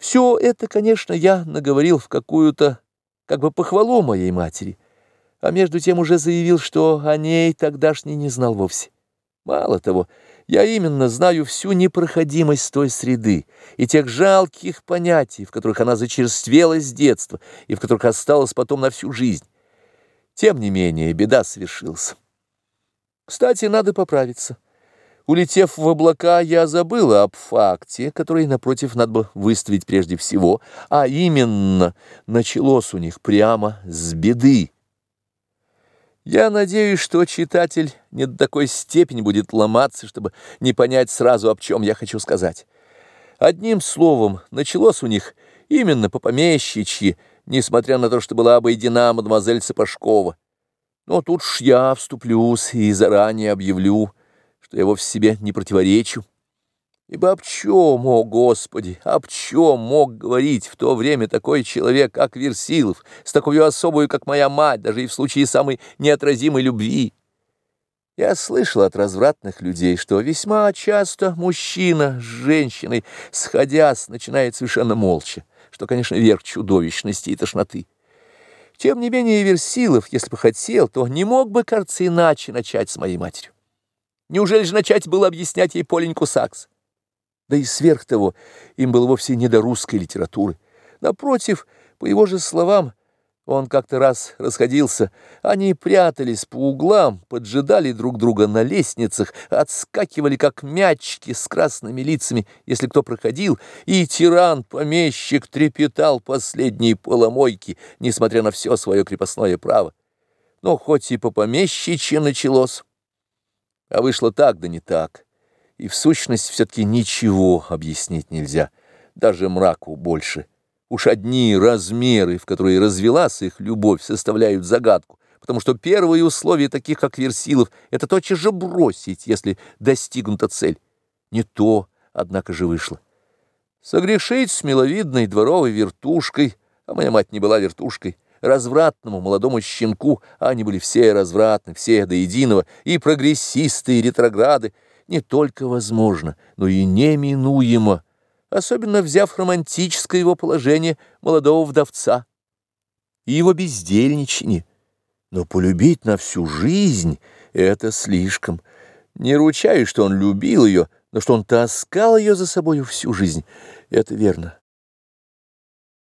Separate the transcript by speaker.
Speaker 1: Все это, конечно, я наговорил в какую-то как бы похвалу моей матери, а между тем уже заявил, что о ней тогдашний не знал вовсе. Мало того, я именно знаю всю непроходимость той среды и тех жалких понятий, в которых она зачерствела с детства и в которых осталась потом на всю жизнь. Тем не менее, беда свершилась. Кстати, надо поправиться. Улетев в облака, я забыла об факте, который, напротив, надо бы выставить прежде всего, а именно, началось у них прямо с беды. Я надеюсь, что читатель не до такой степени будет ломаться, чтобы не понять сразу, об чем я хочу сказать. Одним словом, началось у них именно по помещичьи, несмотря на то, что была обойдена мадемуазель Сапожкова. Но тут ж я вступлюсь и заранее объявлю, что я вовсе себе не противоречу. Ибо об чем, о Господи, об чем мог говорить в то время такой человек, как Версилов, с такой особой, как моя мать, даже и в случае самой неотразимой любви? Я слышал от развратных людей, что весьма часто мужчина с женщиной, сходясь, начинает совершенно молча, что, конечно, верх чудовищности и тошноты. Тем не менее, Версилов, если бы хотел, то не мог бы, кажется, иначе начать с моей матерью. Неужели же начать было объяснять ей Поленьку Сакс? Да и сверх того, им было вовсе не до русской литературы. Напротив, по его же словам, он как-то раз расходился, они прятались по углам, поджидали друг друга на лестницах, отскакивали, как мячики с красными лицами, если кто проходил, и тиран-помещик трепетал последние поломойки, несмотря на все свое крепостное право. Но хоть и по помещичье началось, а вышло так да не так. И в сущности все-таки ничего объяснить нельзя, даже мраку больше. Уж одни размеры, в которые развелась их любовь, составляют загадку, потому что первые условия таких, как Версилов, это тотчас же бросить, если достигнута цель. Не то, однако же, вышло. Согрешить с миловидной дворовой вертушкой, а моя мать не была вертушкой, развратному молодому щенку, а они были все развратны, все до единого, и прогрессисты, и ретрограды, не только возможно, но и неминуемо, особенно взяв романтическое его положение молодого вдовца и его бездельничание. Но полюбить на всю жизнь — это слишком. Не ручаюсь, что он любил ее, но что он таскал ее за собою всю жизнь — это верно.